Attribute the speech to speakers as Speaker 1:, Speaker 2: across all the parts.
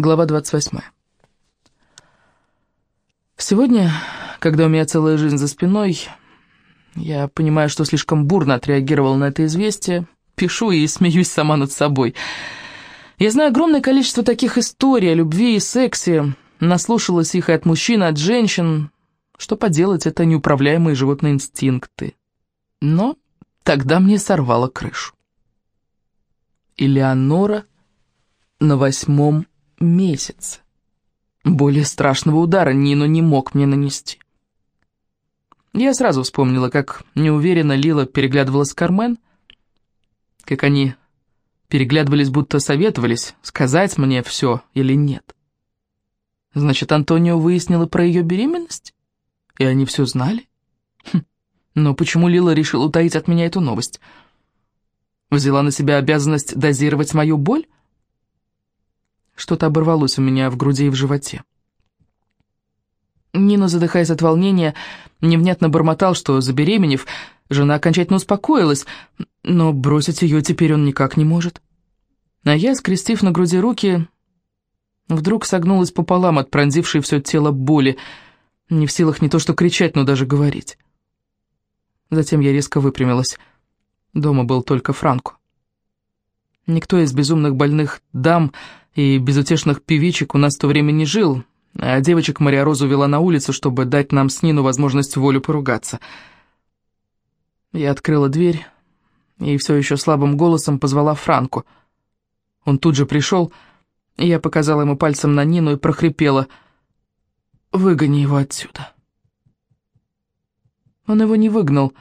Speaker 1: Глава 28. Сегодня, когда у меня целая жизнь за спиной, я понимаю, что слишком бурно отреагировал на это известие, пишу и смеюсь сама над собой. Я знаю огромное количество таких историй о любви и сексе, наслушалась их и от мужчин, и от женщин. Что поделать, это неуправляемые животные инстинкты. Но тогда мне сорвало крышу. Элеонора на восьмом месяц. Более страшного удара Нино не мог мне нанести. Я сразу вспомнила, как неуверенно Лила переглядывалась с Кармен, как они переглядывались, будто советовались, сказать мне все или нет. Значит, Антонио выяснила про ее беременность? И они все знали? Хм. Но почему Лила решила утаить от меня эту новость? Взяла на себя обязанность дозировать мою боль? Что-то оборвалось у меня в груди и в животе. Нина, задыхаясь от волнения, невнятно бормотал, что, забеременев, жена окончательно успокоилась, но бросить ее теперь он никак не может. А я, скрестив на груди руки, вдруг согнулась пополам от пронзившей все тело боли, не в силах не то что кричать, но даже говорить. Затем я резко выпрямилась. Дома был только Франко. Никто из безумных больных дам и безутешных певичек у нас в то время не жил, а девочек Мария Розу вела на улицу, чтобы дать нам с Нину возможность волю поругаться. Я открыла дверь и все еще слабым голосом позвала Франку. Он тут же пришел, и я показала ему пальцем на Нину и прохрипела «Выгони его отсюда». Он его не выгнал,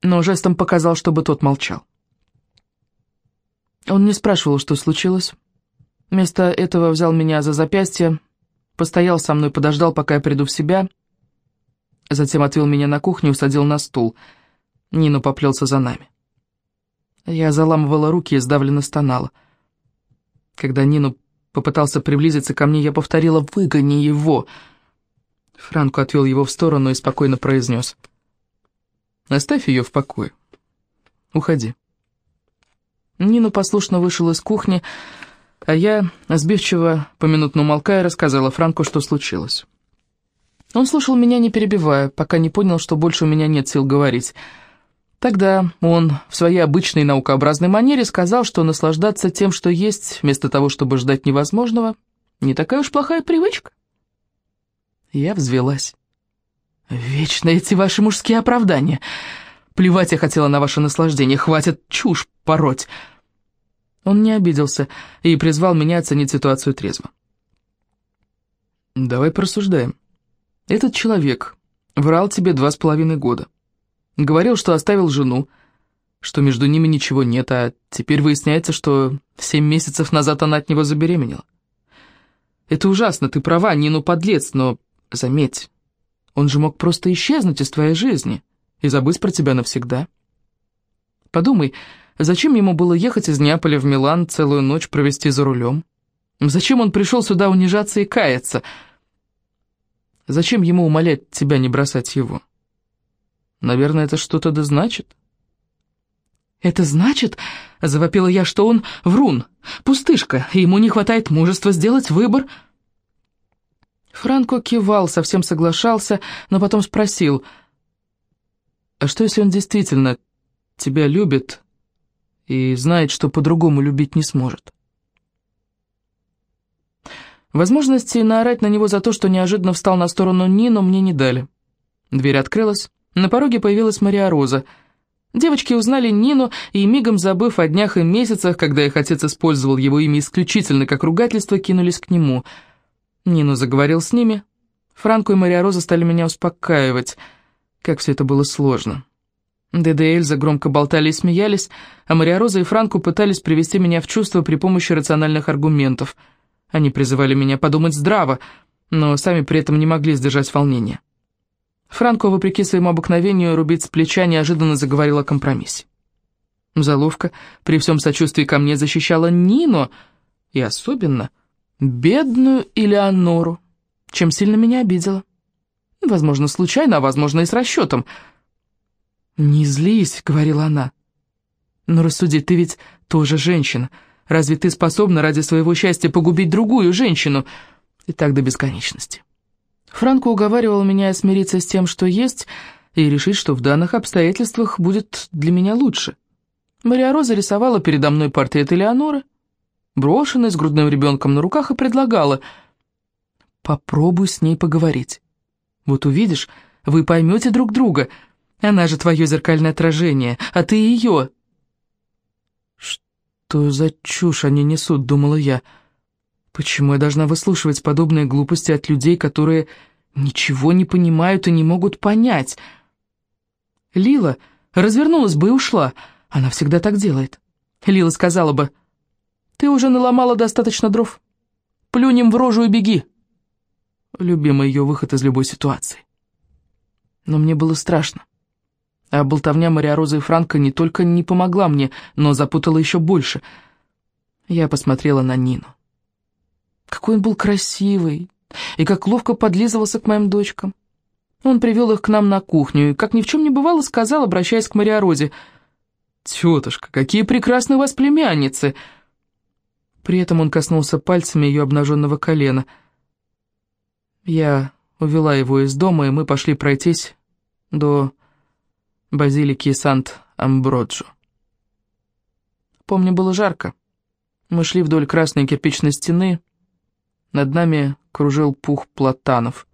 Speaker 1: но жестом показал, чтобы тот молчал. Он не спрашивал, что случилось. Вместо этого взял меня за запястье, постоял со мной, подождал, пока я приду в себя, затем отвел меня на кухню и усадил на стул. Нину поплелся за нами. Я заламывала руки и сдавленно стонала. Когда Нину попытался приблизиться ко мне, я повторила «выгони его». Франко отвел его в сторону и спокойно произнес. «Оставь ее в покое. Уходи». Нина послушно вышел из кухни, а я, сбивчиво, поминутно умолкая, рассказала Франку, что случилось. Он слушал меня, не перебивая, пока не понял, что больше у меня нет сил говорить. Тогда он в своей обычной наукообразной манере сказал, что наслаждаться тем, что есть, вместо того, чтобы ждать невозможного, не такая уж плохая привычка. Я взвелась. «Вечно эти ваши мужские оправдания!» Плевать я хотела на ваше наслаждение, хватит чушь пороть. Он не обиделся и призвал меня оценить ситуацию трезво. Давай просуждаем. Этот человек врал тебе два с половиной года. Говорил, что оставил жену, что между ними ничего нет, а теперь выясняется, что семь месяцев назад она от него забеременела. Это ужасно, ты права, Нину подлец, но заметь, он же мог просто исчезнуть из твоей жизни и забыть про тебя навсегда. Подумай, зачем ему было ехать из Неаполя в Милан целую ночь провести за рулем? Зачем он пришел сюда унижаться и каяться? Зачем ему умолять тебя не бросать его? Наверное, это что-то да значит. «Это значит, — завопила я, — что он врун, пустышка, и ему не хватает мужества сделать выбор». Франко кивал, совсем соглашался, но потом спросил — а что, если он действительно тебя любит и знает, что по-другому любить не сможет? Возможности наорать на него за то, что неожиданно встал на сторону Нину, мне не дали. Дверь открылась, на пороге появилась Мария Роза. Девочки узнали Нину и, мигом забыв о днях и месяцах, когда их отец использовал его имя исключительно как ругательство, кинулись к нему. Нину заговорил с ними. Франко и Мария Роза стали меня успокаивать — как все это было сложно. Деда и Эльза громко болтали и смеялись, а Мария Роза и Франку пытались привести меня в чувство при помощи рациональных аргументов. Они призывали меня подумать здраво, но сами при этом не могли сдержать волнение. Франко, вопреки своему обыкновению, рубить с плеча неожиданно заговорил о компромиссе. Заловка при всем сочувствии ко мне защищала Нино, и особенно бедную Элеонору, чем сильно меня обидела. Возможно, случайно, а возможно и с расчетом. «Не злись», — говорила она. «Но рассуди, ты ведь тоже женщина. Разве ты способна ради своего счастья погубить другую женщину? И так до бесконечности. Франко уговаривал меня смириться с тем, что есть, и решить, что в данных обстоятельствах будет для меня лучше. Мария Роза рисовала передо мной портрет Элеоноры, брошенный с грудным ребенком на руках, и предлагала «Попробуй с ней поговорить. Вот увидишь, вы поймете друг друга. Она же твое зеркальное отражение, а ты ее». «Что за чушь они несут?» — думала я. «Почему я должна выслушивать подобные глупости от людей, которые ничего не понимают и не могут понять?» Лила развернулась бы и ушла. Она всегда так делает. Лила сказала бы, «Ты уже наломала достаточно дров. Плюнем в рожу и беги». Любимый ее выход из любой ситуации. Но мне было страшно. А болтовня Мария Розы и Франка не только не помогла мне, но запутала еще больше. Я посмотрела на Нину. Какой он был красивый, и как ловко подлизывался к моим дочкам. Он привел их к нам на кухню и, как ни в чем не бывало, сказал, обращаясь к Мария Розе, «Тетушка, какие прекрасные у вас племянницы!» При этом он коснулся пальцами ее обнаженного колена. Я увела его из дома, и мы пошли пройтись до базилики Сант-Амброджо. Помню, было жарко. Мы шли вдоль красной кирпичной стены. Над нами кружил пух платанов —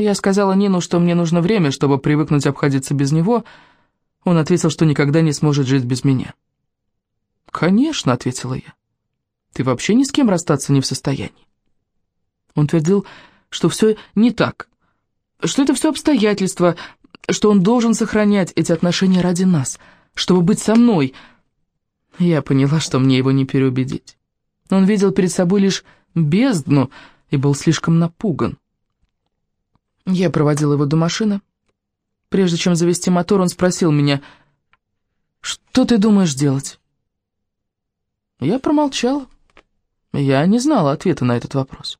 Speaker 1: я сказала Нину, что мне нужно время, чтобы привыкнуть обходиться без него. Он ответил, что никогда не сможет жить без меня. «Конечно», — ответила я. «Ты вообще ни с кем расстаться не в состоянии». Он твердил, что все не так, что это все обстоятельства, что он должен сохранять эти отношения ради нас, чтобы быть со мной. Я поняла, что мне его не переубедить. Он видел перед собой лишь бездну и был слишком напуган. Я проводила его до машины. Прежде чем завести мотор, он спросил меня, «Что ты думаешь делать?» Я промолчала. Я не знала ответа на этот вопрос.